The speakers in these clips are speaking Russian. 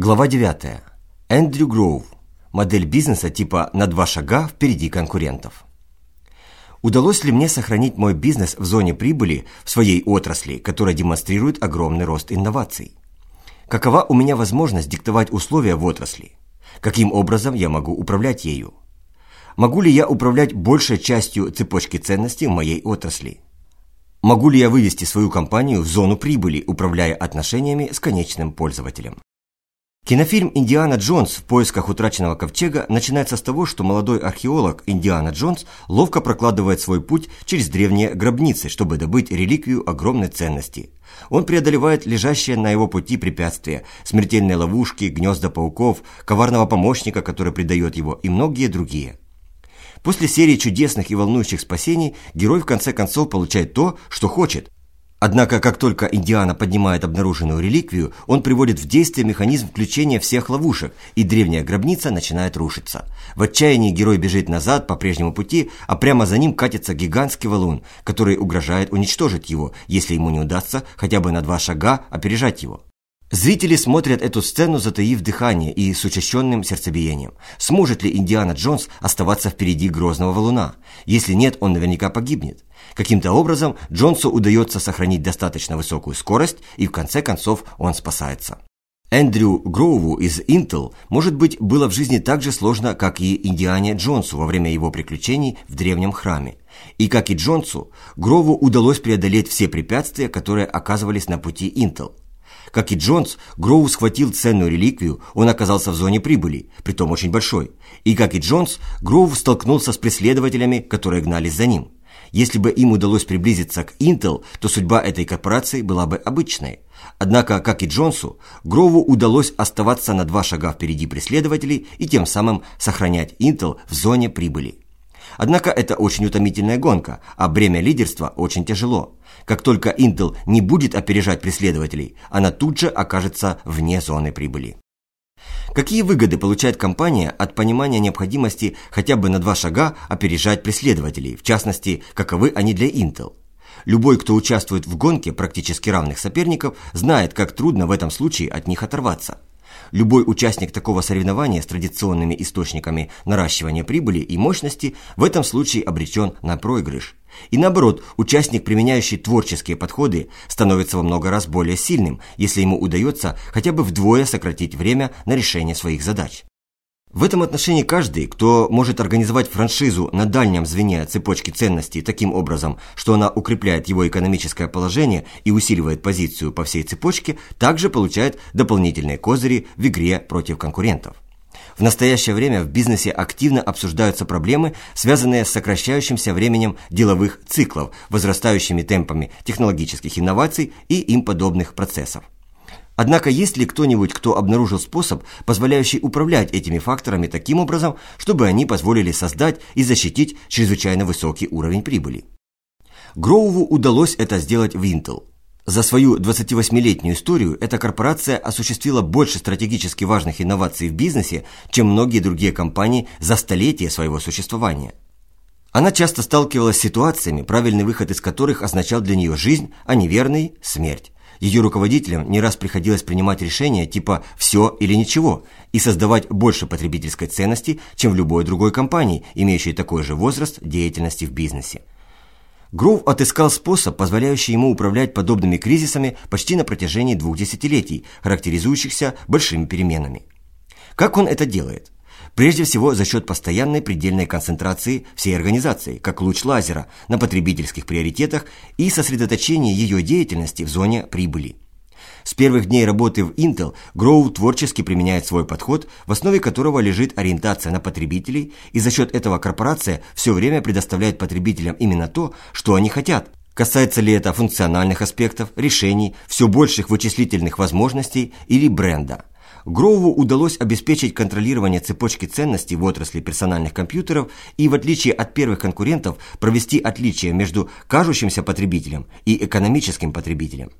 Глава 9. Эндрю Гроув. Модель бизнеса типа «на два шага впереди конкурентов». Удалось ли мне сохранить мой бизнес в зоне прибыли в своей отрасли, которая демонстрирует огромный рост инноваций? Какова у меня возможность диктовать условия в отрасли? Каким образом я могу управлять ею? Могу ли я управлять большей частью цепочки ценностей в моей отрасли? Могу ли я вывести свою компанию в зону прибыли, управляя отношениями с конечным пользователем? Кинофильм «Индиана Джонс. В поисках утраченного ковчега» начинается с того, что молодой археолог Индиана Джонс ловко прокладывает свой путь через древние гробницы, чтобы добыть реликвию огромной ценности. Он преодолевает лежащие на его пути препятствия, смертельные ловушки, гнезда пауков, коварного помощника, который предает его, и многие другие. После серии чудесных и волнующих спасений герой в конце концов получает то, что хочет, Однако, как только Индиана поднимает обнаруженную реликвию, он приводит в действие механизм включения всех ловушек, и древняя гробница начинает рушиться. В отчаянии герой бежит назад по прежнему пути, а прямо за ним катится гигантский валун, который угрожает уничтожить его, если ему не удастся хотя бы на два шага опережать его. Зрители смотрят эту сцену, затаив дыхание и с учащенным сердцебиением. Сможет ли Индиана Джонс оставаться впереди грозного валуна? Если нет, он наверняка погибнет. Каким-то образом Джонсу удается сохранить достаточно высокую скорость, и в конце концов он спасается. Эндрю Гроуву из Intel, может быть, было в жизни так же сложно, как и Индиане Джонсу во время его приключений в древнем храме. И как и Джонсу, Грову удалось преодолеть все препятствия, которые оказывались на пути Intel – как и Джонс, Гроу схватил ценную реликвию, он оказался в зоне прибыли, притом очень большой. И как и Джонс, Гроу столкнулся с преследователями, которые гнались за ним. Если бы им удалось приблизиться к Intel, то судьба этой корпорации была бы обычной. Однако, как и Джонсу, Грову удалось оставаться на два шага впереди преследователей и тем самым сохранять Intel в зоне прибыли. Однако это очень утомительная гонка, а бремя лидерства очень тяжело. Как только Intel не будет опережать преследователей, она тут же окажется вне зоны прибыли. Какие выгоды получает компания от понимания необходимости хотя бы на два шага опережать преследователей, в частности, каковы они для Intel? Любой, кто участвует в гонке практически равных соперников, знает, как трудно в этом случае от них оторваться. Любой участник такого соревнования с традиционными источниками наращивания прибыли и мощности в этом случае обречен на проигрыш. И наоборот, участник, применяющий творческие подходы, становится во много раз более сильным, если ему удается хотя бы вдвое сократить время на решение своих задач. В этом отношении каждый, кто может организовать франшизу на дальнем звене цепочки ценностей таким образом, что она укрепляет его экономическое положение и усиливает позицию по всей цепочке, также получает дополнительные козыри в игре против конкурентов. В настоящее время в бизнесе активно обсуждаются проблемы, связанные с сокращающимся временем деловых циклов, возрастающими темпами технологических инноваций и им подобных процессов. Однако есть ли кто-нибудь, кто обнаружил способ, позволяющий управлять этими факторами таким образом, чтобы они позволили создать и защитить чрезвычайно высокий уровень прибыли? Гроуву удалось это сделать в Intel. За свою 28-летнюю историю эта корпорация осуществила больше стратегически важных инноваций в бизнесе, чем многие другие компании за столетие своего существования. Она часто сталкивалась с ситуациями, правильный выход из которых означал для нее жизнь, а неверный – смерть. Ее руководителям не раз приходилось принимать решения типа «все или ничего» и создавать больше потребительской ценности, чем в любой другой компании, имеющей такой же возраст деятельности в бизнесе. Гроув отыскал способ, позволяющий ему управлять подобными кризисами почти на протяжении двух десятилетий, характеризующихся большими переменами. Как он это делает? Прежде всего за счет постоянной предельной концентрации всей организации, как луч лазера, на потребительских приоритетах и сосредоточения ее деятельности в зоне прибыли. С первых дней работы в Intel Гроу творчески применяет свой подход, в основе которого лежит ориентация на потребителей, и за счет этого корпорация все время предоставляет потребителям именно то, что они хотят. Касается ли это функциональных аспектов, решений, все больших вычислительных возможностей или бренда – Гроуву удалось обеспечить контролирование цепочки ценностей в отрасли персональных компьютеров и, в отличие от первых конкурентов, провести отличие между кажущимся потребителем и экономическим потребителем.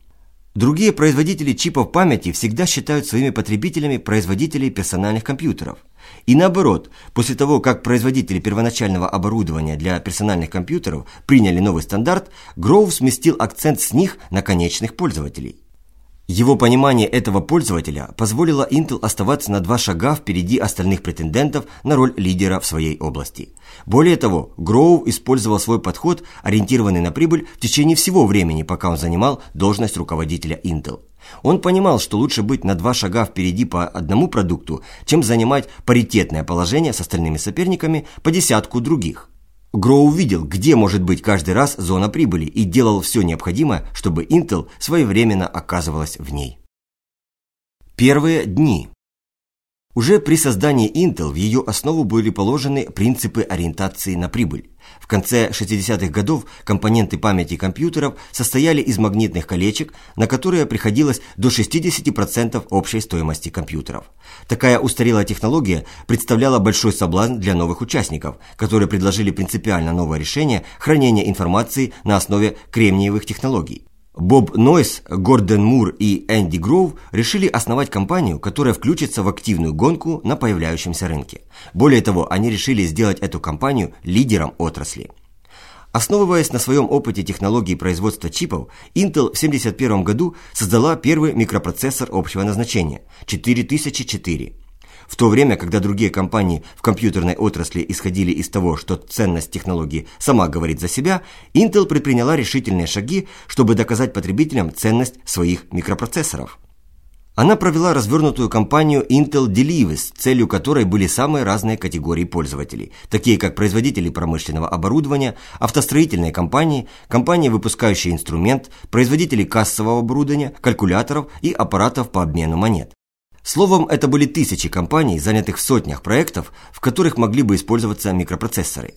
Другие производители чипов памяти всегда считают своими потребителями производителей персональных компьютеров. И наоборот, после того, как производители первоначального оборудования для персональных компьютеров приняли новый стандарт, Гроув сместил акцент с них на конечных пользователей. Его понимание этого пользователя позволило Intel оставаться на два шага впереди остальных претендентов на роль лидера в своей области. Более того, Гроу использовал свой подход, ориентированный на прибыль, в течение всего времени, пока он занимал должность руководителя Intel. Он понимал, что лучше быть на два шага впереди по одному продукту, чем занимать паритетное положение с остальными соперниками по десятку других. Гроу видел, где может быть каждый раз зона прибыли и делал все необходимое, чтобы Intel своевременно оказывалась в ней. Первые дни. Уже при создании Intel в ее основу были положены принципы ориентации на прибыль. В конце 60-х годов компоненты памяти компьютеров состояли из магнитных колечек, на которые приходилось до 60% общей стоимости компьютеров. Такая устарелая технология представляла большой соблазн для новых участников, которые предложили принципиально новое решение хранения информации на основе кремниевых технологий. Боб Нойс, Гордон Мур и Энди Гроув решили основать компанию, которая включится в активную гонку на появляющемся рынке. Более того, они решили сделать эту компанию лидером отрасли. Основываясь на своем опыте технологии производства чипов, Intel в 1971 году создала первый микропроцессор общего назначения – 4004. В то время, когда другие компании в компьютерной отрасли исходили из того, что ценность технологии сама говорит за себя, Intel предприняла решительные шаги, чтобы доказать потребителям ценность своих микропроцессоров. Она провела развернутую кампанию Intel Delivis, целью которой были самые разные категории пользователей, такие как производители промышленного оборудования, автостроительные компании, компании, выпускающие инструмент, производители кассового оборудования, калькуляторов и аппаратов по обмену монет. Словом, это были тысячи компаний, занятых в сотнях проектов, в которых могли бы использоваться микропроцессоры.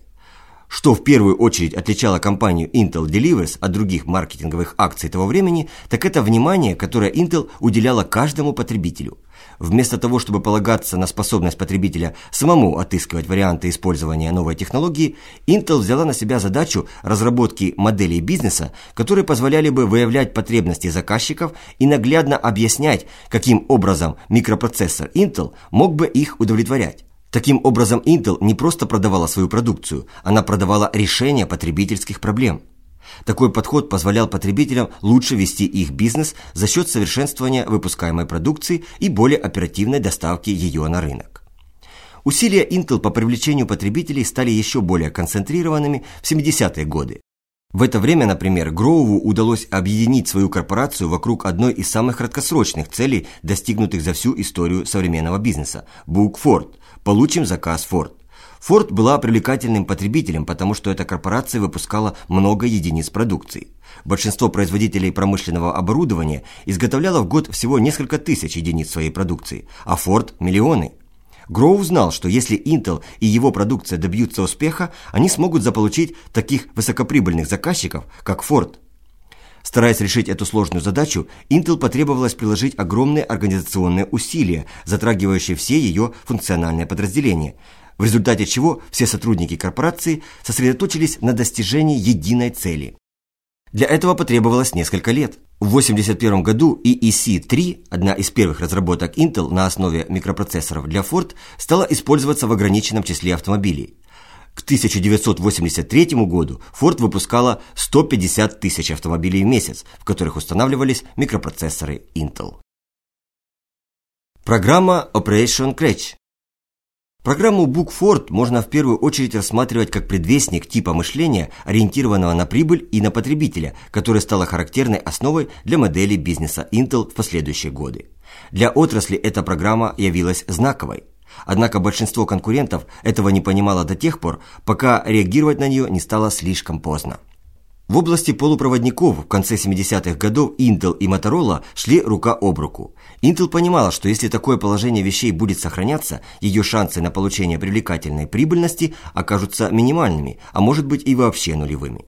Что в первую очередь отличало компанию Intel Delivers от других маркетинговых акций того времени, так это внимание, которое Intel уделяла каждому потребителю – Вместо того, чтобы полагаться на способность потребителя самому отыскивать варианты использования новой технологии, Intel взяла на себя задачу разработки моделей бизнеса, которые позволяли бы выявлять потребности заказчиков и наглядно объяснять, каким образом микропроцессор Intel мог бы их удовлетворять. Таким образом, Intel не просто продавала свою продукцию, она продавала решение потребительских проблем. Такой подход позволял потребителям лучше вести их бизнес за счет совершенствования выпускаемой продукции и более оперативной доставки ее на рынок. Усилия Intel по привлечению потребителей стали еще более концентрированными в 70-е годы. В это время, например, Гроуву удалось объединить свою корпорацию вокруг одной из самых краткосрочных целей, достигнутых за всю историю современного бизнеса – Book Ford – «Получим заказ Ford». Ford была привлекательным потребителем, потому что эта корпорация выпускала много единиц продукции. Большинство производителей промышленного оборудования изготовляло в год всего несколько тысяч единиц своей продукции, а Ford – миллионы. Гроу знал, что если Intel и его продукция добьются успеха, они смогут заполучить таких высокоприбыльных заказчиков, как Ford. Стараясь решить эту сложную задачу, Intel потребовалось приложить огромные организационные усилия, затрагивающие все ее функциональные подразделения – в результате чего все сотрудники корпорации сосредоточились на достижении единой цели. Для этого потребовалось несколько лет. В 1981 году EEC-3, одна из первых разработок Intel на основе микропроцессоров для Ford, стала использоваться в ограниченном числе автомобилей. К 1983 году Ford выпускала 150 тысяч автомобилей в месяц, в которых устанавливались микропроцессоры Intel. Программа Operation Cratch Программу Bookford можно в первую очередь рассматривать как предвестник типа мышления, ориентированного на прибыль и на потребителя, которая стала характерной основой для модели бизнеса Intel в последующие годы. Для отрасли эта программа явилась знаковой. Однако большинство конкурентов этого не понимало до тех пор, пока реагировать на нее не стало слишком поздно. В области полупроводников в конце 70-х годов Intel и Motorola шли рука об руку. Intel понимала, что если такое положение вещей будет сохраняться, ее шансы на получение привлекательной прибыльности окажутся минимальными, а может быть и вообще нулевыми.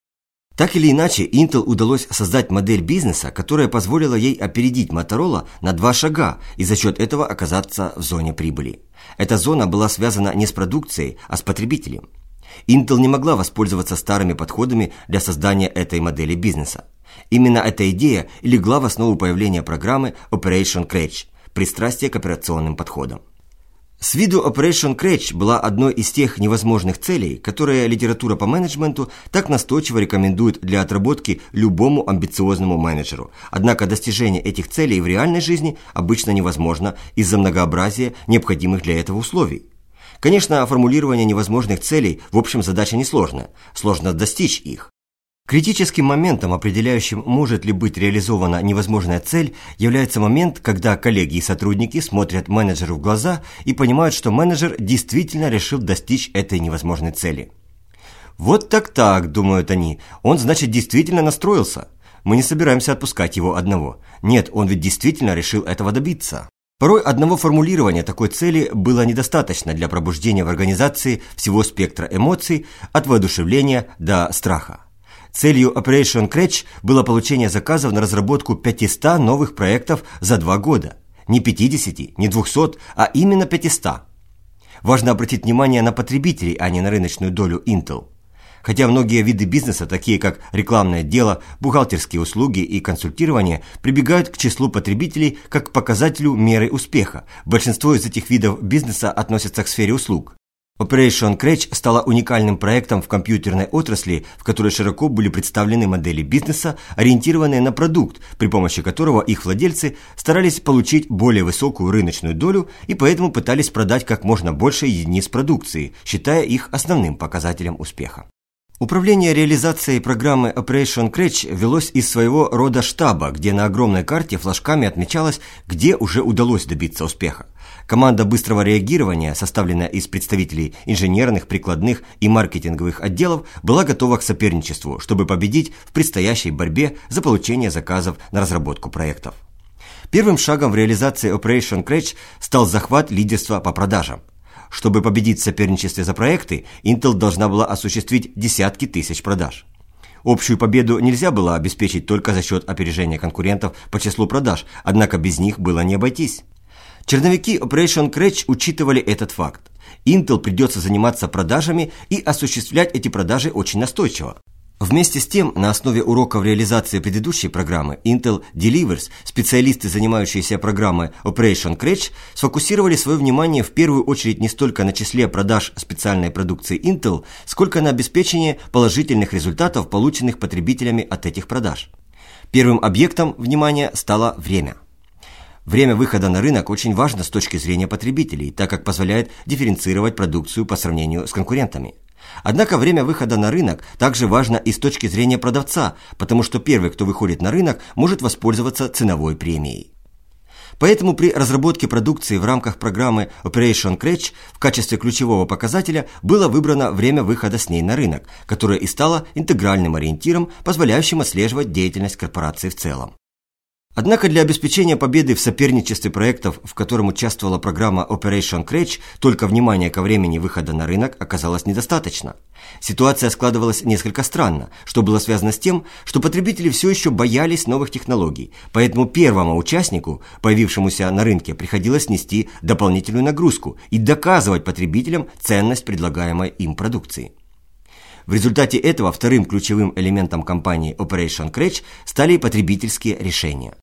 Так или иначе, Intel удалось создать модель бизнеса, которая позволила ей опередить Motorola на два шага и за счет этого оказаться в зоне прибыли. Эта зона была связана не с продукцией, а с потребителем. Intel не могла воспользоваться старыми подходами для создания этой модели бизнеса. Именно эта идея легла в основу появления программы Operation Cratch – пристрастие к операционным подходам. С виду Operation Cratch была одной из тех невозможных целей, которые литература по менеджменту так настойчиво рекомендует для отработки любому амбициозному менеджеру. Однако достижение этих целей в реальной жизни обычно невозможно из-за многообразия необходимых для этого условий. Конечно, формулирование невозможных целей в общем задача несложная, сложно достичь их. Критическим моментом, определяющим, может ли быть реализована невозможная цель, является момент, когда коллеги и сотрудники смотрят менеджеру в глаза и понимают, что менеджер действительно решил достичь этой невозможной цели. «Вот так-так», – думают они, – «он, значит, действительно настроился. Мы не собираемся отпускать его одного. Нет, он ведь действительно решил этого добиться». Порой одного формулирования такой цели было недостаточно для пробуждения в организации всего спектра эмоций от воодушевления до страха. Целью Operation Cratch было получение заказов на разработку 500 новых проектов за два года. Не 50, не 200, а именно 500. Важно обратить внимание на потребителей, а не на рыночную долю Intel. Хотя многие виды бизнеса, такие как рекламное дело, бухгалтерские услуги и консультирование, прибегают к числу потребителей как к показателю меры успеха. Большинство из этих видов бизнеса относятся к сфере услуг. Operation Cratch стала уникальным проектом в компьютерной отрасли, в которой широко были представлены модели бизнеса, ориентированные на продукт, при помощи которого их владельцы старались получить более высокую рыночную долю и поэтому пытались продать как можно больше единиц продукции, считая их основным показателем успеха. Управление реализацией программы Operation Cratch велось из своего рода штаба, где на огромной карте флажками отмечалось, где уже удалось добиться успеха. Команда быстрого реагирования, составленная из представителей инженерных, прикладных и маркетинговых отделов, была готова к соперничеству, чтобы победить в предстоящей борьбе за получение заказов на разработку проектов. Первым шагом в реализации Operation Cratch стал захват лидерства по продажам. Чтобы победить в соперничестве за проекты, Intel должна была осуществить десятки тысяч продаж. Общую победу нельзя было обеспечить только за счет опережения конкурентов по числу продаж, однако без них было не обойтись. Черновики Operation Cratch учитывали этот факт. Intel придется заниматься продажами и осуществлять эти продажи очень настойчиво. Вместе с тем, на основе уроков реализации предыдущей программы Intel Delivers, специалисты, занимающиеся программой Operation Cratch, сфокусировали свое внимание в первую очередь не столько на числе продаж специальной продукции Intel, сколько на обеспечении положительных результатов, полученных потребителями от этих продаж. Первым объектом внимания стало время. Время выхода на рынок очень важно с точки зрения потребителей, так как позволяет дифференцировать продукцию по сравнению с конкурентами. Однако время выхода на рынок также важно и с точки зрения продавца, потому что первый, кто выходит на рынок, может воспользоваться ценовой премией. Поэтому при разработке продукции в рамках программы Operation Cratch в качестве ключевого показателя было выбрано время выхода с ней на рынок, которое и стало интегральным ориентиром, позволяющим отслеживать деятельность корпорации в целом. Однако для обеспечения победы в соперничестве проектов, в котором участвовала программа Operation Cratch, только внимания ко времени выхода на рынок оказалось недостаточно. Ситуация складывалась несколько странно, что было связано с тем, что потребители все еще боялись новых технологий, поэтому первому участнику, появившемуся на рынке, приходилось нести дополнительную нагрузку и доказывать потребителям ценность предлагаемой им продукции. В результате этого вторым ключевым элементом кампании Operation Cratch стали потребительские решения.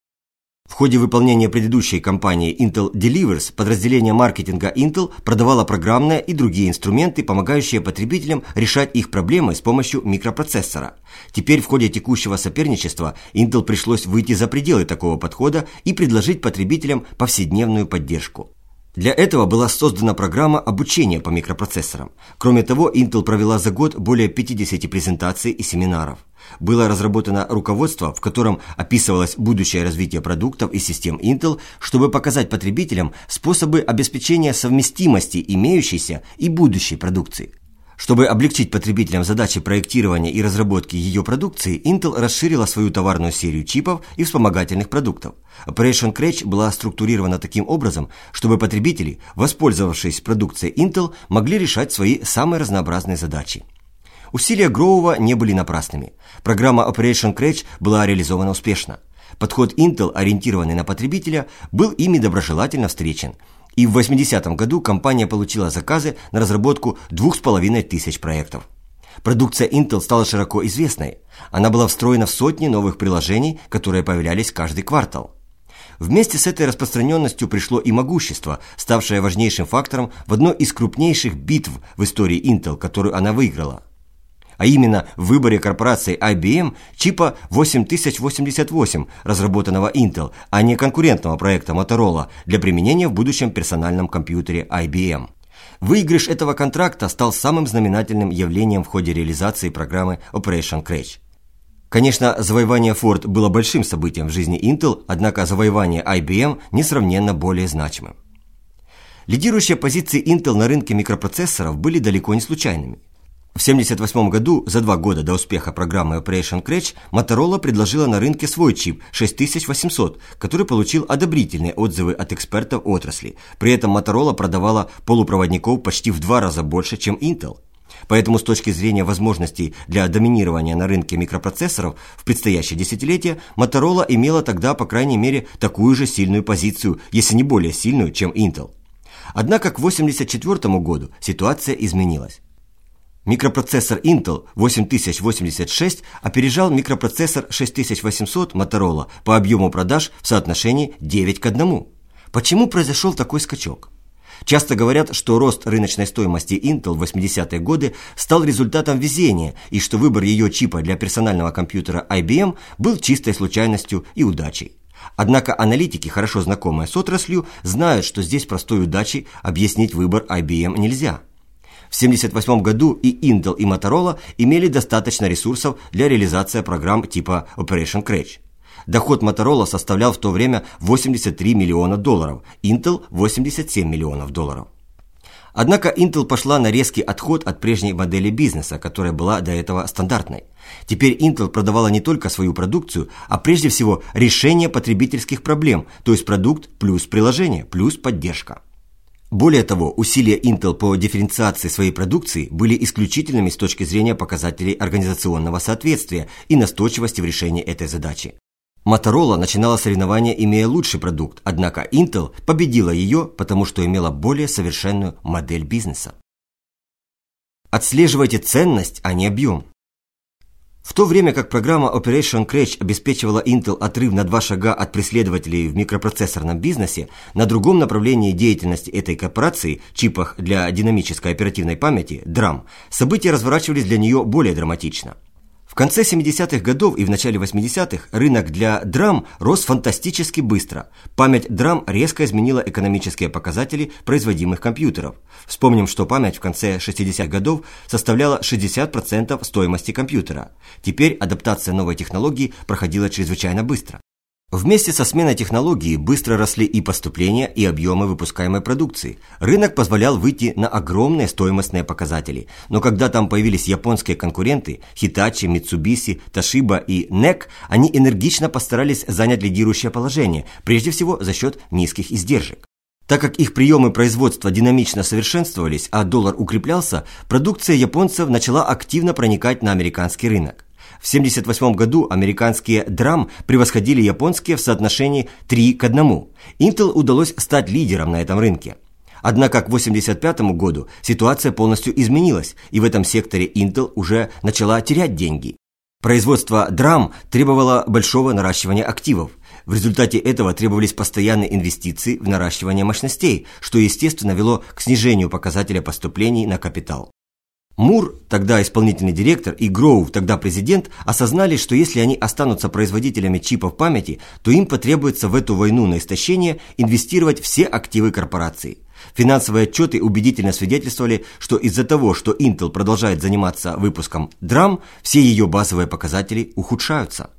В ходе выполнения предыдущей кампании Intel Delivers подразделение маркетинга Intel продавало программные и другие инструменты, помогающие потребителям решать их проблемы с помощью микропроцессора. Теперь в ходе текущего соперничества Intel пришлось выйти за пределы такого подхода и предложить потребителям повседневную поддержку. Для этого была создана программа обучения по микропроцессорам. Кроме того, Intel провела за год более 50 презентаций и семинаров было разработано руководство, в котором описывалось будущее развитие продуктов и систем Intel, чтобы показать потребителям способы обеспечения совместимости имеющейся и будущей продукции. Чтобы облегчить потребителям задачи проектирования и разработки ее продукции, Intel расширила свою товарную серию чипов и вспомогательных продуктов. Operation Cratch была структурирована таким образом, чтобы потребители, воспользовавшись продукцией Intel, могли решать свои самые разнообразные задачи. Усилия Гроува не были напрасными. Программа Operation Cratch была реализована успешно. Подход Intel, ориентированный на потребителя, был ими доброжелательно встречен. И в 80-м году компания получила заказы на разработку 2500 проектов. Продукция Intel стала широко известной. Она была встроена в сотни новых приложений, которые появлялись каждый квартал. Вместе с этой распространенностью пришло и могущество, ставшее важнейшим фактором в одной из крупнейших битв в истории Intel, которую она выиграла. А именно в выборе корпорации IBM чипа 8088, разработанного Intel, а не конкурентного проекта Motorola для применения в будущем персональном компьютере IBM. Выигрыш этого контракта стал самым знаменательным явлением в ходе реализации программы Operation Crash. Конечно, завоевание Ford было большим событием в жизни Intel, однако завоевание IBM несравненно более значимым. Лидирующие позиции Intel на рынке микропроцессоров были далеко не случайными. В 1978 году, за два года до успеха программы Operation Crash, Motorola предложила на рынке свой чип 6800, который получил одобрительные отзывы от экспертов отрасли. При этом Motorola продавала полупроводников почти в два раза больше, чем Intel – Поэтому с точки зрения возможностей для доминирования на рынке микропроцессоров в предстоящее десятилетие, Motorola имела тогда, по крайней мере, такую же сильную позицию, если не более сильную, чем Intel. Однако к 1984 году ситуация изменилась. Микропроцессор Intel 8086 опережал микропроцессор 6800 Motorola по объему продаж в соотношении 9 к 1. Почему произошел такой скачок? Часто говорят, что рост рыночной стоимости Intel в 80-е годы стал результатом везения и что выбор ее чипа для персонального компьютера IBM был чистой случайностью и удачей. Однако аналитики, хорошо знакомые с отраслью, знают, что здесь простой удачей объяснить выбор IBM нельзя. В 1978 году и Intel, и Motorola имели достаточно ресурсов для реализации программ типа Operation Crash. Доход Motorola составлял в то время 83 миллиона долларов, Intel – 87 миллионов долларов. Однако Intel пошла на резкий отход от прежней модели бизнеса, которая была до этого стандартной. Теперь Intel продавала не только свою продукцию, а прежде всего решение потребительских проблем, то есть продукт плюс приложение, плюс поддержка. Более того, усилия Intel по дифференциации своей продукции были исключительными с точки зрения показателей организационного соответствия и настойчивости в решении этой задачи. Motorola начинала соревнования, имея лучший продукт, однако Intel победила ее, потому что имела более совершенную модель бизнеса. Отслеживайте ценность, а не объем. В то время как программа Operation Crash обеспечивала Intel отрыв на два шага от преследователей в микропроцессорном бизнесе, на другом направлении деятельности этой корпорации, чипах для динамической оперативной памяти, DRAM, события разворачивались для нее более драматично – в конце 70-х годов и в начале 80-х рынок для драм рос фантастически быстро. Память драм резко изменила экономические показатели производимых компьютеров. Вспомним, что память в конце 60-х годов составляла 60% стоимости компьютера. Теперь адаптация новой технологии проходила чрезвычайно быстро. Вместе со сменой технологии быстро росли и поступления, и объемы выпускаемой продукции. Рынок позволял выйти на огромные стоимостные показатели. Но когда там появились японские конкуренты Hitachi, Mitsubishi, Toshiba и NEC, они энергично постарались занять лидирующее положение, прежде всего за счет низких издержек. Так как их приемы производства динамично совершенствовались, а доллар укреплялся, продукция японцев начала активно проникать на американский рынок. В 1978 году американские драм превосходили японские в соотношении 3 к 1. Intel удалось стать лидером на этом рынке. Однако к 1985 году ситуация полностью изменилась, и в этом секторе Intel уже начала терять деньги. Производство драм требовало большого наращивания активов. В результате этого требовались постоянные инвестиции в наращивание мощностей, что естественно вело к снижению показателя поступлений на капитал. Мур, тогда исполнительный директор, и Гроув, тогда президент, осознали, что если они останутся производителями чипов памяти, то им потребуется в эту войну на истощение инвестировать все активы корпорации. Финансовые отчеты убедительно свидетельствовали, что из-за того, что Intel продолжает заниматься выпуском DRAM, все ее базовые показатели ухудшаются.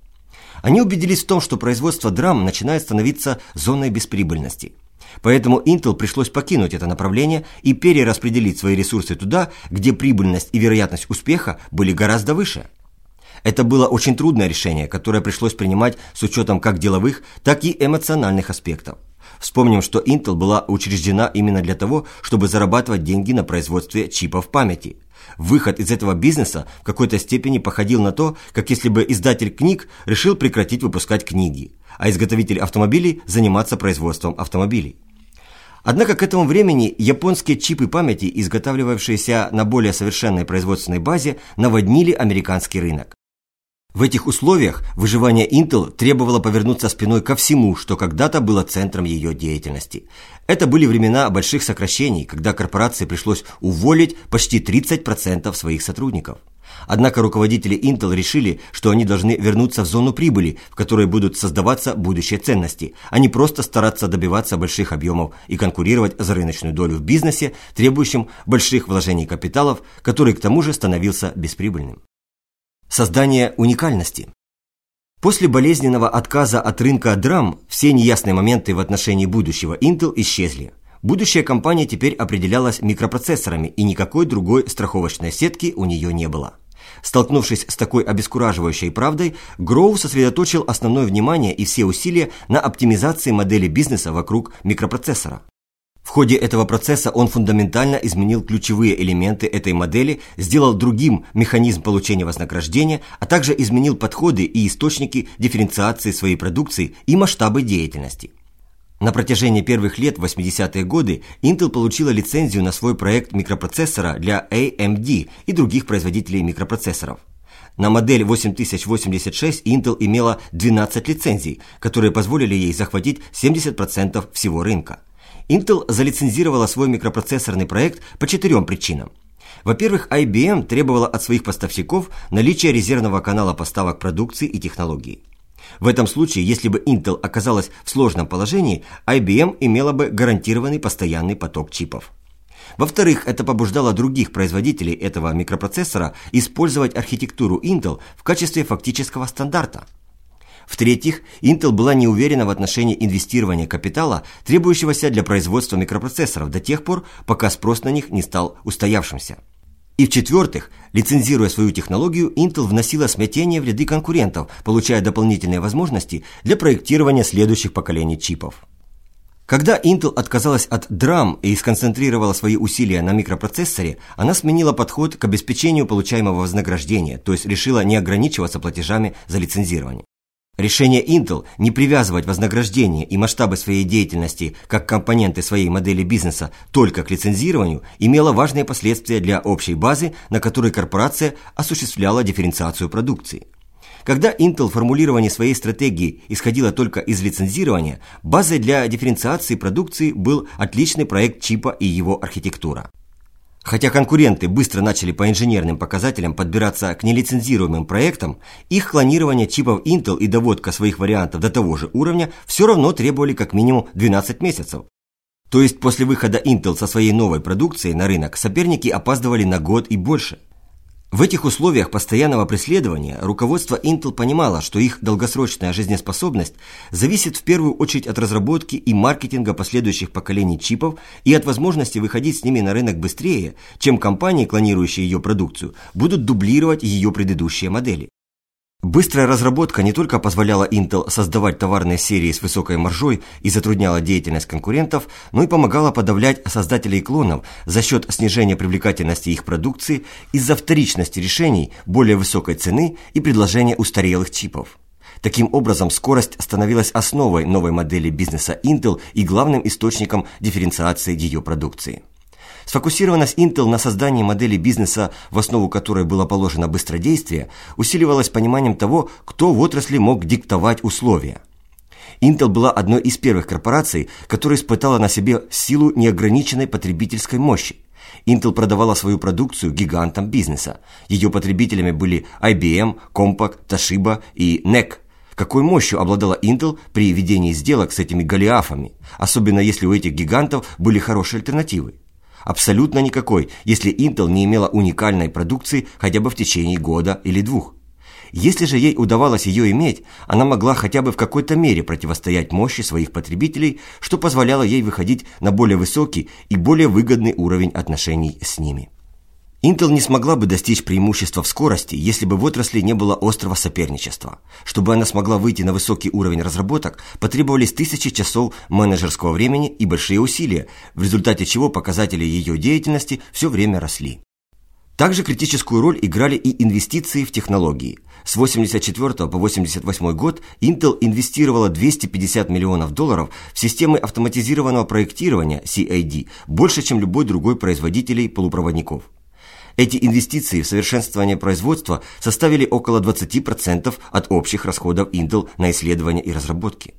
Они убедились в том, что производство DRAM начинает становиться зоной бесприбыльности – Поэтому Intel пришлось покинуть это направление и перераспределить свои ресурсы туда, где прибыльность и вероятность успеха были гораздо выше. Это было очень трудное решение, которое пришлось принимать с учетом как деловых, так и эмоциональных аспектов. Вспомним, что Intel была учреждена именно для того, чтобы зарабатывать деньги на производстве чипов памяти. Выход из этого бизнеса в какой-то степени походил на то, как если бы издатель книг решил прекратить выпускать книги, а изготовитель автомобилей заниматься производством автомобилей. Однако к этому времени японские чипы памяти, изготавливавшиеся на более совершенной производственной базе, наводнили американский рынок. В этих условиях выживание Intel требовало повернуться спиной ко всему, что когда-то было центром ее деятельности. Это были времена больших сокращений, когда корпорации пришлось уволить почти 30% своих сотрудников. Однако руководители Intel решили, что они должны вернуться в зону прибыли, в которой будут создаваться будущие ценности, а не просто стараться добиваться больших объемов и конкурировать за рыночную долю в бизнесе, требующем больших вложений капиталов, который к тому же становился бесприбыльным. Создание уникальности. После болезненного отказа от рынка драм все неясные моменты в отношении будущего Intel исчезли. Будущее компании теперь определялось микропроцессорами, и никакой другой страховочной сетки у нее не было. Столкнувшись с такой обескураживающей правдой, Гроу сосредоточил основное внимание и все усилия на оптимизации модели бизнеса вокруг микропроцессора. В ходе этого процесса он фундаментально изменил ключевые элементы этой модели, сделал другим механизм получения вознаграждения, а также изменил подходы и источники дифференциации своей продукции и масштабы деятельности. На протяжении первых лет 80-е годы Intel получила лицензию на свой проект микропроцессора для AMD и других производителей микропроцессоров. На модель 8086 Intel имела 12 лицензий, которые позволили ей захватить 70% всего рынка. Intel залицензировала свой микропроцессорный проект по четырем причинам. Во-первых, IBM требовала от своих поставщиков наличия резервного канала поставок продукции и технологий. В этом случае, если бы Intel оказалась в сложном положении, IBM имела бы гарантированный постоянный поток чипов. Во-вторых, это побуждало других производителей этого микропроцессора использовать архитектуру Intel в качестве фактического стандарта – в-третьих, Intel была не уверена в отношении инвестирования капитала, требующегося для производства микропроцессоров до тех пор, пока спрос на них не стал устоявшимся. И в-четвертых, лицензируя свою технологию, Intel вносила смятение в ряды конкурентов, получая дополнительные возможности для проектирования следующих поколений чипов. Когда Intel отказалась от DRAM и сконцентрировала свои усилия на микропроцессоре, она сменила подход к обеспечению получаемого вознаграждения, то есть решила не ограничиваться платежами за лицензирование. Решение Intel не привязывать вознаграждение и масштабы своей деятельности как компоненты своей модели бизнеса только к лицензированию имело важные последствия для общей базы, на которой корпорация осуществляла дифференциацию продукции. Когда Intel в формулировании своей стратегии исходила только из лицензирования, базой для дифференциации продукции был отличный проект чипа и его архитектура. Хотя конкуренты быстро начали по инженерным показателям подбираться к нелицензируемым проектам, их клонирование чипов Intel и доводка своих вариантов до того же уровня все равно требовали как минимум 12 месяцев. То есть после выхода Intel со своей новой продукцией на рынок соперники опаздывали на год и больше – в этих условиях постоянного преследования руководство Intel понимало, что их долгосрочная жизнеспособность зависит в первую очередь от разработки и маркетинга последующих поколений чипов и от возможности выходить с ними на рынок быстрее, чем компании, клонирующие ее продукцию, будут дублировать ее предыдущие модели. Быстрая разработка не только позволяла Intel создавать товарные серии с высокой маржой и затрудняла деятельность конкурентов, но и помогала подавлять создателей клонов за счет снижения привлекательности их продукции из-за вторичности решений, более высокой цены и предложения устарелых чипов. Таким образом, скорость становилась основой новой модели бизнеса Intel и главным источником дифференциации ее продукции. Сфокусированность Intel на создании модели бизнеса, в основу которой было положено быстродействие, усиливалась пониманием того, кто в отрасли мог диктовать условия. Intel была одной из первых корпораций, которая испытала на себе силу неограниченной потребительской мощи. Intel продавала свою продукцию гигантам бизнеса. Ее потребителями были IBM, Compaq, Toshiba и NEC. Какой мощью обладала Intel при ведении сделок с этими голиафами, особенно если у этих гигантов были хорошие альтернативы? Абсолютно никакой, если Intel не имела уникальной продукции хотя бы в течение года или двух. Если же ей удавалось ее иметь, она могла хотя бы в какой-то мере противостоять мощи своих потребителей, что позволяло ей выходить на более высокий и более выгодный уровень отношений с ними. Intel не смогла бы достичь преимущества в скорости, если бы в отрасли не было острого соперничества. Чтобы она смогла выйти на высокий уровень разработок, потребовались тысячи часов менеджерского времени и большие усилия, в результате чего показатели ее деятельности все время росли. Также критическую роль играли и инвестиции в технологии. С 1984 по 1988 год Intel инвестировала 250 миллионов долларов в системы автоматизированного проектирования CAD больше, чем любой другой производитель полупроводников. Эти инвестиции в совершенствование производства составили около 20% от общих расходов Intel на исследования и разработки.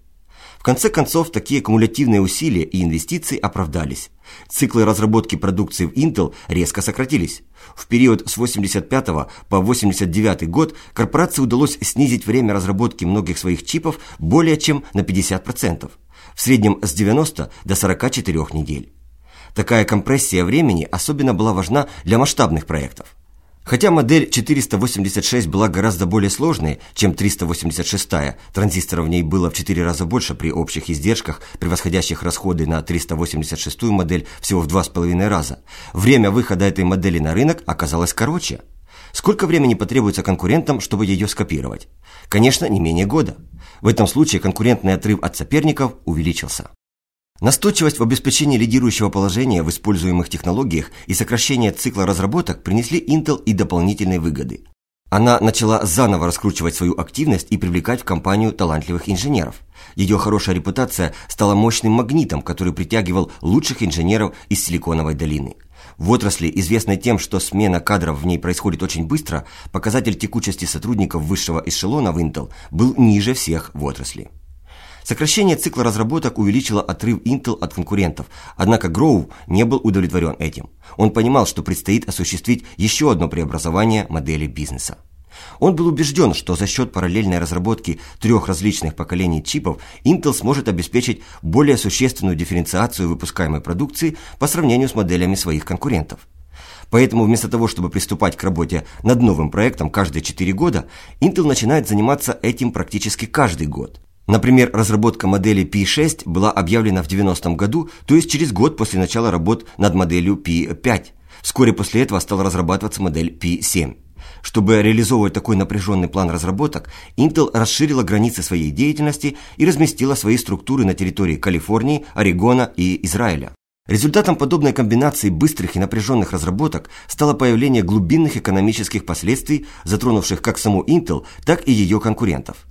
В конце концов, такие кумулятивные усилия и инвестиции оправдались. Циклы разработки продукции в Intel резко сократились. В период с 85 по 89 год корпорации удалось снизить время разработки многих своих чипов более чем на 50%, в среднем с 90 до 44 недель. Такая компрессия времени особенно была важна для масштабных проектов. Хотя модель 486 была гораздо более сложной, чем 386, транзисторов в ней было в 4 раза больше при общих издержках, превосходящих расходы на 386 модель всего в 2,5 раза. Время выхода этой модели на рынок оказалось короче. Сколько времени потребуется конкурентам, чтобы ее скопировать? Конечно, не менее года. В этом случае конкурентный отрыв от соперников увеличился. Настойчивость в обеспечении лидирующего положения в используемых технологиях и сокращение цикла разработок принесли Intel и дополнительные выгоды. Она начала заново раскручивать свою активность и привлекать в компанию талантливых инженеров. Ее хорошая репутация стала мощным магнитом, который притягивал лучших инженеров из Силиконовой долины. В отрасли, известной тем, что смена кадров в ней происходит очень быстро, показатель текучести сотрудников высшего эшелона в Intel был ниже всех в отрасли. Сокращение цикла разработок увеличило отрыв Intel от конкурентов, однако Гроу не был удовлетворен этим. Он понимал, что предстоит осуществить еще одно преобразование модели бизнеса. Он был убежден, что за счет параллельной разработки трех различных поколений чипов Intel сможет обеспечить более существенную дифференциацию выпускаемой продукции по сравнению с моделями своих конкурентов. Поэтому вместо того, чтобы приступать к работе над новым проектом каждые 4 года, Intel начинает заниматься этим практически каждый год. Например, разработка модели P6 была объявлена в 90-м году, то есть через год после начала работ над моделью P5. Вскоре после этого стала разрабатываться модель P7. Чтобы реализовывать такой напряженный план разработок, Intel расширила границы своей деятельности и разместила свои структуры на территории Калифорнии, Орегона и Израиля. Результатом подобной комбинации быстрых и напряженных разработок стало появление глубинных экономических последствий, затронувших как саму Intel, так и ее конкурентов.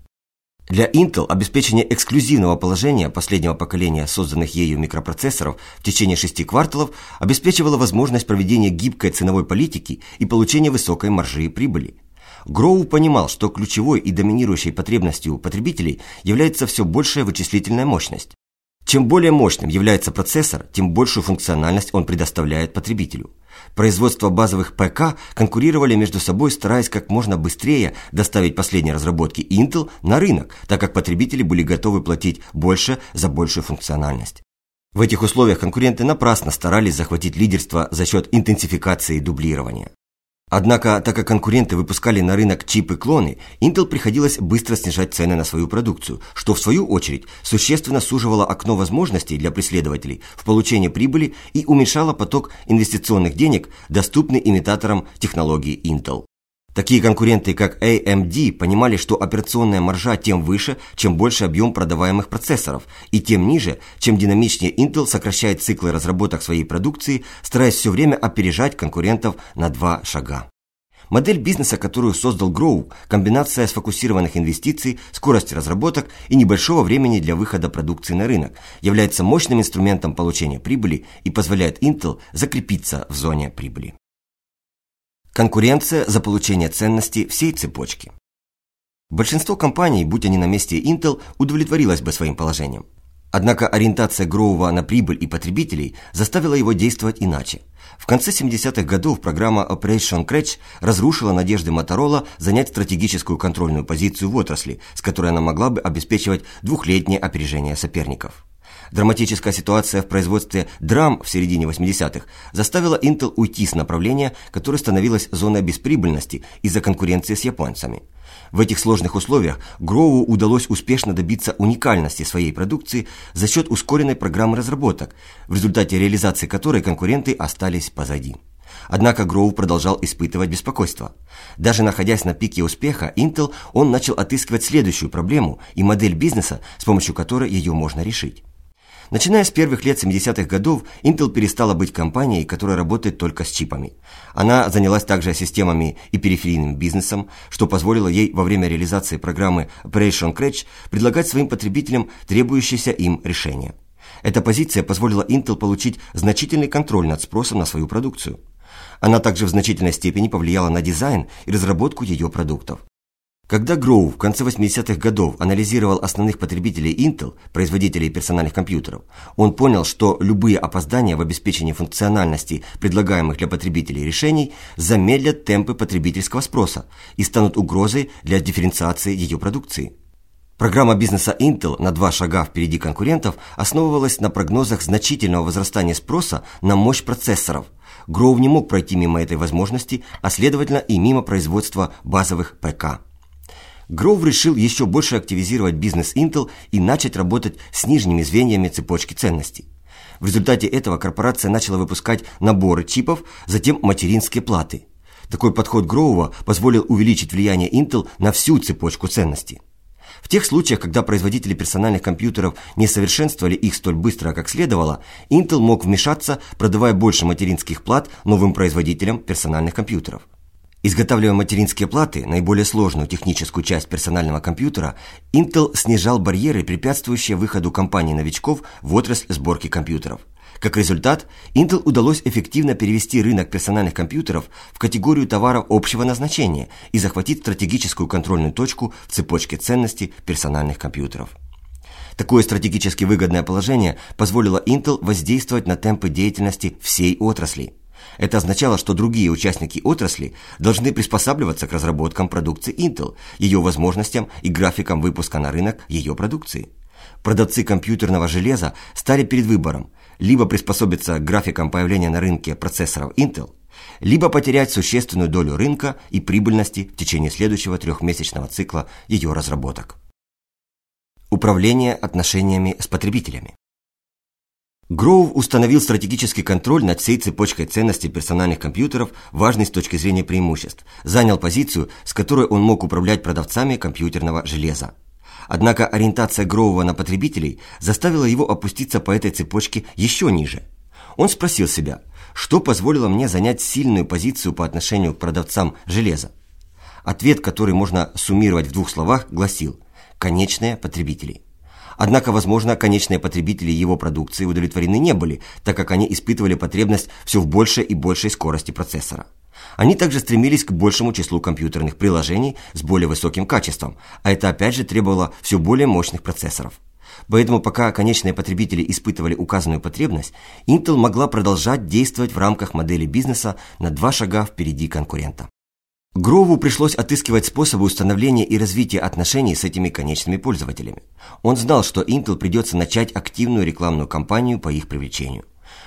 Для Intel обеспечение эксклюзивного положения последнего поколения созданных ею микропроцессоров в течение шести кварталов обеспечивало возможность проведения гибкой ценовой политики и получения высокой маржи и прибыли. Гроу понимал, что ключевой и доминирующей потребностью потребителей является все большая вычислительная мощность. Чем более мощным является процессор, тем большую функциональность он предоставляет потребителю. Производство базовых ПК конкурировали между собой, стараясь как можно быстрее доставить последние разработки Intel на рынок, так как потребители были готовы платить больше за большую функциональность. В этих условиях конкуренты напрасно старались захватить лидерство за счет интенсификации дублирования. Однако, так как конкуренты выпускали на рынок чипы-клоны, Intel приходилось быстро снижать цены на свою продукцию, что в свою очередь существенно суживало окно возможностей для преследователей в получении прибыли и уменьшало поток инвестиционных денег, доступный имитаторам технологии Intel. Такие конкуренты, как AMD, понимали, что операционная маржа тем выше, чем больше объем продаваемых процессоров, и тем ниже, чем динамичнее Intel сокращает циклы разработок своей продукции, стараясь все время опережать конкурентов на два шага. Модель бизнеса, которую создал Grow, комбинация сфокусированных инвестиций, скорости разработок и небольшого времени для выхода продукции на рынок, является мощным инструментом получения прибыли и позволяет Intel закрепиться в зоне прибыли. Конкуренция за получение ценности всей цепочки. Большинство компаний, будь они на месте Intel, удовлетворилось бы своим положением. Однако ориентация Гроува на прибыль и потребителей заставила его действовать иначе. В конце 70-х годов программа Operation Crash разрушила надежды Motorola занять стратегическую контрольную позицию в отрасли, с которой она могла бы обеспечивать двухлетнее опережение соперников. Драматическая ситуация в производстве драм в середине 80-х заставила Intel уйти с направления, которое становилось зоной бесприбыльности из-за конкуренции с японцами. В этих сложных условиях Гроу удалось успешно добиться уникальности своей продукции за счет ускоренной программы разработок, в результате реализации которой конкуренты остались позади. Однако Гроу продолжал испытывать беспокойство. Даже находясь на пике успеха, Intel он начал отыскивать следующую проблему и модель бизнеса, с помощью которой ее можно решить. Начиная с первых лет 70-х годов, Intel перестала быть компанией, которая работает только с чипами. Она занялась также системами и периферийным бизнесом, что позволило ей во время реализации программы Operation Crash предлагать своим потребителям требующиеся им решения. Эта позиция позволила Intel получить значительный контроль над спросом на свою продукцию. Она также в значительной степени повлияла на дизайн и разработку ее продуктов. Когда Гроу в конце 80-х годов анализировал основных потребителей Intel, производителей персональных компьютеров, он понял, что любые опоздания в обеспечении функциональности предлагаемых для потребителей решений замедлят темпы потребительского спроса и станут угрозой для дифференциации ее продукции. Программа бизнеса Intel на два шага впереди конкурентов основывалась на прогнозах значительного возрастания спроса на мощь процессоров. Гроу не мог пройти мимо этой возможности, а следовательно и мимо производства базовых ПК. Гроув решил еще больше активизировать бизнес Intel и начать работать с нижними звеньями цепочки ценностей. В результате этого корпорация начала выпускать наборы чипов, затем материнские платы. Такой подход Гроува позволил увеличить влияние Intel на всю цепочку ценностей. В тех случаях, когда производители персональных компьютеров не совершенствовали их столь быстро, как следовало, Intel мог вмешаться, продавая больше материнских плат новым производителям персональных компьютеров. Изготавливая материнские платы, наиболее сложную техническую часть персонального компьютера, Intel снижал барьеры, препятствующие выходу компаний-новичков в отрасль сборки компьютеров. Как результат, Intel удалось эффективно перевести рынок персональных компьютеров в категорию товаров общего назначения и захватить стратегическую контрольную точку в цепочке ценностей персональных компьютеров. Такое стратегически выгодное положение позволило Intel воздействовать на темпы деятельности всей отрасли – это означало, что другие участники отрасли должны приспосабливаться к разработкам продукции Intel, ее возможностям и графикам выпуска на рынок ее продукции. Продавцы компьютерного железа стали перед выбором либо приспособиться к графикам появления на рынке процессоров Intel, либо потерять существенную долю рынка и прибыльности в течение следующего трехмесячного цикла ее разработок. Управление отношениями с потребителями. Гроув установил стратегический контроль над всей цепочкой ценностей персональных компьютеров, важный с точки зрения преимуществ, занял позицию, с которой он мог управлять продавцами компьютерного железа. Однако ориентация Гроува на потребителей заставила его опуститься по этой цепочке еще ниже. Он спросил себя, что позволило мне занять сильную позицию по отношению к продавцам железа. Ответ, который можно суммировать в двух словах, гласил «конечные потребители». Однако, возможно, конечные потребители его продукции удовлетворены не были, так как они испытывали потребность все в большей и большей скорости процессора. Они также стремились к большему числу компьютерных приложений с более высоким качеством, а это опять же требовало все более мощных процессоров. Поэтому пока конечные потребители испытывали указанную потребность, Intel могла продолжать действовать в рамках модели бизнеса на два шага впереди конкурента. Грову пришлось отыскивать способы установления и развития отношений с этими конечными пользователями. Он знал, что Intel придется начать активную рекламную кампанию по их привлечению.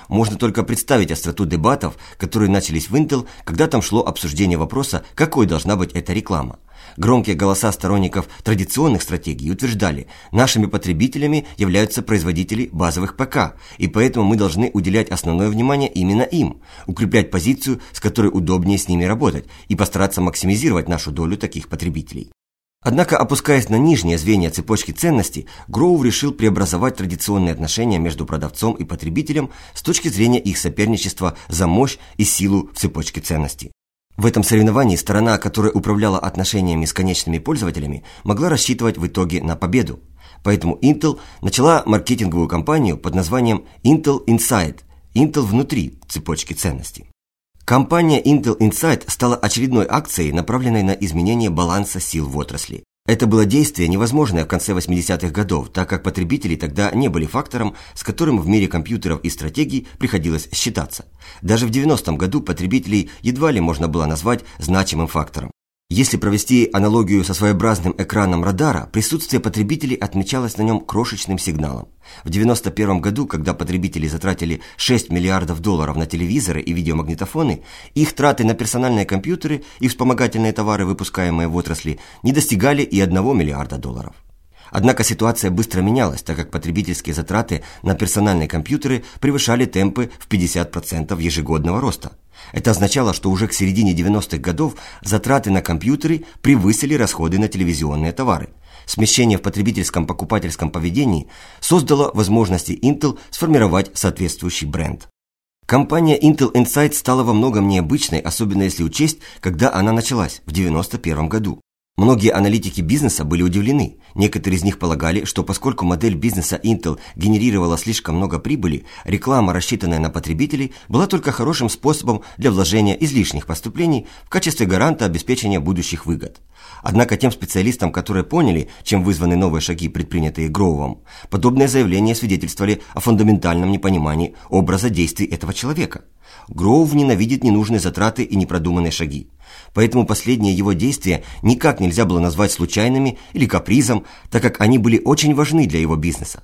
Можно только представить остроту дебатов, которые начались в Intel, когда там шло обсуждение вопроса, какой должна быть эта реклама. Громкие голоса сторонников традиционных стратегий утверждали, нашими потребителями являются производители базовых ПК, и поэтому мы должны уделять основное внимание именно им, укреплять позицию, с которой удобнее с ними работать, и постараться максимизировать нашу долю таких потребителей. Однако, опускаясь на нижние звенья цепочки ценностей, Гроув решил преобразовать традиционные отношения между продавцом и потребителем с точки зрения их соперничества за мощь и силу в цепочке ценностей. В этом соревновании сторона, которая управляла отношениями с конечными пользователями, могла рассчитывать в итоге на победу. Поэтому Intel начала маркетинговую кампанию под названием Intel Inside – Intel внутри цепочки ценностей. Компания Intel Insight стала очередной акцией, направленной на изменение баланса сил в отрасли. Это было действие невозможное в конце 80-х годов, так как потребители тогда не были фактором, с которым в мире компьютеров и стратегий приходилось считаться. Даже в 90-м году потребителей едва ли можно было назвать значимым фактором. Если провести аналогию со своеобразным экраном радара, присутствие потребителей отмечалось на нем крошечным сигналом. В 1991 году, когда потребители затратили 6 миллиардов долларов на телевизоры и видеомагнитофоны, их траты на персональные компьютеры и вспомогательные товары, выпускаемые в отрасли, не достигали и 1 миллиарда долларов. Однако ситуация быстро менялась, так как потребительские затраты на персональные компьютеры превышали темпы в 50% ежегодного роста. Это означало, что уже к середине 90-х годов затраты на компьютеры превысили расходы на телевизионные товары. Смещение в потребительском покупательском поведении создало возможности Intel сформировать соответствующий бренд. Компания Intel Insight стала во многом необычной, особенно если учесть, когда она началась, в 1991 году. Многие аналитики бизнеса были удивлены. Некоторые из них полагали, что поскольку модель бизнеса Intel генерировала слишком много прибыли, реклама, рассчитанная на потребителей, была только хорошим способом для вложения излишних поступлений в качестве гаранта обеспечения будущих выгод. Однако тем специалистам, которые поняли, чем вызваны новые шаги, предпринятые Гроувом, подобные заявления свидетельствовали о фундаментальном непонимании образа действий этого человека. Гроув ненавидит ненужные затраты и непродуманные шаги. Поэтому последние его действия никак нельзя было назвать случайными или капризом, так как они были очень важны для его бизнеса.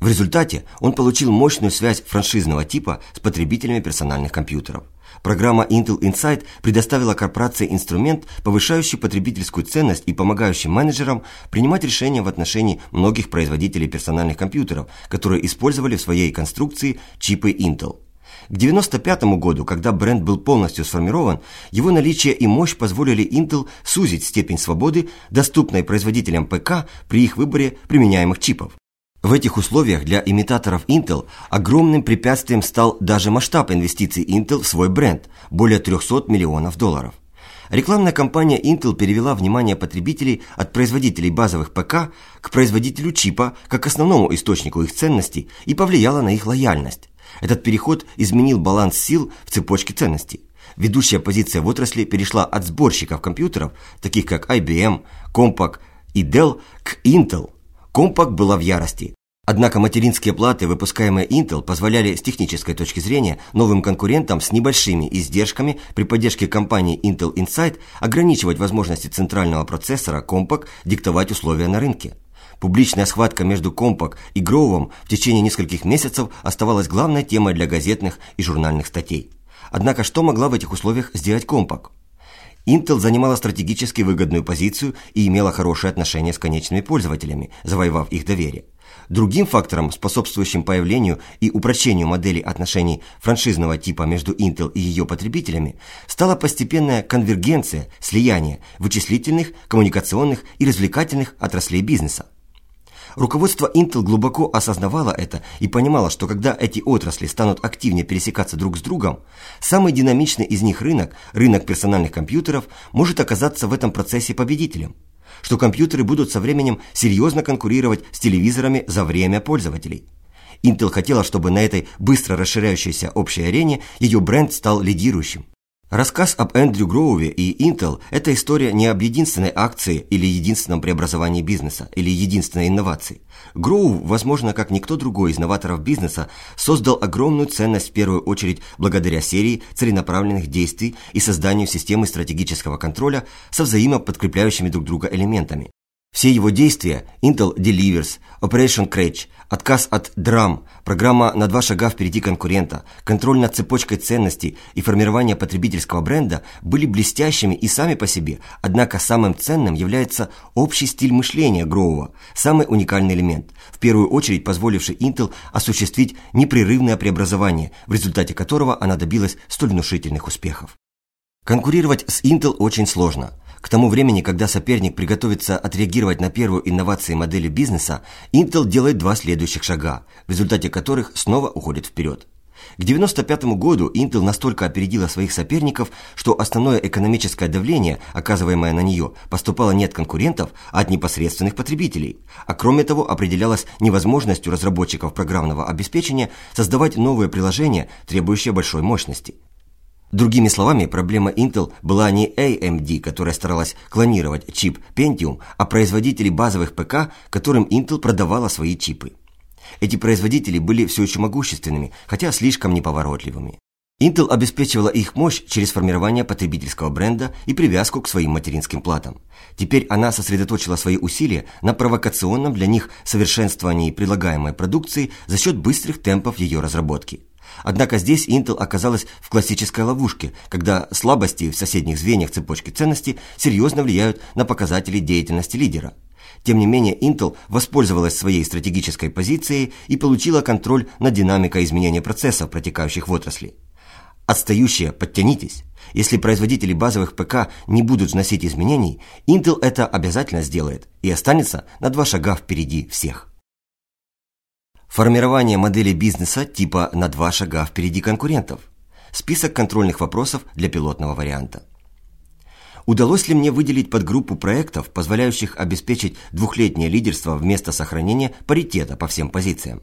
В результате он получил мощную связь франшизного типа с потребителями персональных компьютеров. Программа Intel Insight предоставила корпорации инструмент, повышающий потребительскую ценность и помогающий менеджерам принимать решения в отношении многих производителей персональных компьютеров, которые использовали в своей конструкции чипы Intel. К 1995 году, когда бренд был полностью сформирован, его наличие и мощь позволили Intel сузить степень свободы, доступной производителям ПК при их выборе применяемых чипов. В этих условиях для имитаторов Intel огромным препятствием стал даже масштаб инвестиций Intel в свой бренд – более 300 миллионов долларов. Рекламная кампания Intel перевела внимание потребителей от производителей базовых ПК к производителю чипа как основному источнику их ценностей и повлияла на их лояльность. Этот переход изменил баланс сил в цепочке ценностей. Ведущая позиция в отрасли перешла от сборщиков компьютеров, таких как IBM, Compaq и Dell, к Intel. Compaq была в ярости. Однако материнские платы, выпускаемые Intel, позволяли с технической точки зрения новым конкурентам с небольшими издержками при поддержке компании Intel Insight ограничивать возможности центрального процессора Compaq диктовать условия на рынке. Публичная схватка между Компак и Гроувом в течение нескольких месяцев оставалась главной темой для газетных и журнальных статей. Однако что могла в этих условиях сделать Компак? Intel занимала стратегически выгодную позицию и имела хорошие отношения с конечными пользователями, завоевав их доверие. Другим фактором, способствующим появлению и упрочению модели отношений франшизного типа между Intel и ее потребителями, стала постепенная конвергенция, слияние вычислительных, коммуникационных и развлекательных отраслей бизнеса. Руководство Intel глубоко осознавало это и понимало, что когда эти отрасли станут активнее пересекаться друг с другом, самый динамичный из них рынок, рынок персональных компьютеров, может оказаться в этом процессе победителем. Что компьютеры будут со временем серьезно конкурировать с телевизорами за время пользователей. Intel хотела, чтобы на этой быстро расширяющейся общей арене ее бренд стал лидирующим. Рассказ об Эндрю Гроуве и Intel – это история не об единственной акции или единственном преобразовании бизнеса, или единственной инновации. Гроув, возможно, как никто другой из новаторов бизнеса, создал огромную ценность в первую очередь благодаря серии целенаправленных действий и созданию системы стратегического контроля со взаимоподкрепляющими друг друга элементами. Все его действия – Intel Delivers, Operation Cratch, отказ от драм, программа на два шага впереди конкурента, контроль над цепочкой ценностей и формирование потребительского бренда были блестящими и сами по себе, однако самым ценным является общий стиль мышления Гроува, самый уникальный элемент, в первую очередь позволивший Intel осуществить непрерывное преобразование, в результате которого она добилась столь внушительных успехов. Конкурировать с Intel очень сложно – к тому времени, когда соперник приготовится отреагировать на первую инновации модели бизнеса, Intel делает два следующих шага, в результате которых снова уходит вперед. К 1995 году Intel настолько опередила своих соперников, что основное экономическое давление, оказываемое на нее, поступало не от конкурентов, а от непосредственных потребителей. А кроме того, определялось невозможностью разработчиков программного обеспечения создавать новые приложения, требующие большой мощности. Другими словами, проблема Intel была не AMD, которая старалась клонировать чип Pentium, а производители базовых ПК, которым Intel продавала свои чипы. Эти производители были все еще могущественными, хотя слишком неповоротливыми. Intel обеспечивала их мощь через формирование потребительского бренда и привязку к своим материнским платам. Теперь она сосредоточила свои усилия на провокационном для них совершенствовании предлагаемой продукции за счет быстрых темпов ее разработки. Однако здесь Intel оказалась в классической ловушке, когда слабости в соседних звеньях цепочки ценностей серьезно влияют на показатели деятельности лидера. Тем не менее, Intel воспользовалась своей стратегической позицией и получила контроль над динамикой изменения процессов, протекающих в отрасли. Отстающие, подтянитесь. Если производители базовых ПК не будут вносить изменений, Intel это обязательно сделает и останется на два шага впереди всех. Формирование модели бизнеса типа на два шага впереди конкурентов. Список контрольных вопросов для пилотного варианта. Удалось ли мне выделить подгруппу проектов, позволяющих обеспечить двухлетнее лидерство вместо сохранения паритета по всем позициям?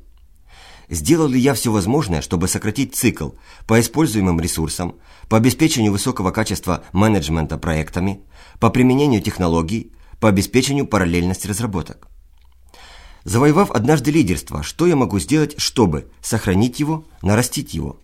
Сделал ли я все возможное, чтобы сократить цикл по используемым ресурсам, по обеспечению высокого качества менеджмента проектами, по применению технологий, по обеспечению параллельности разработок? Завоевав однажды лидерство, что я могу сделать, чтобы сохранить его, нарастить его?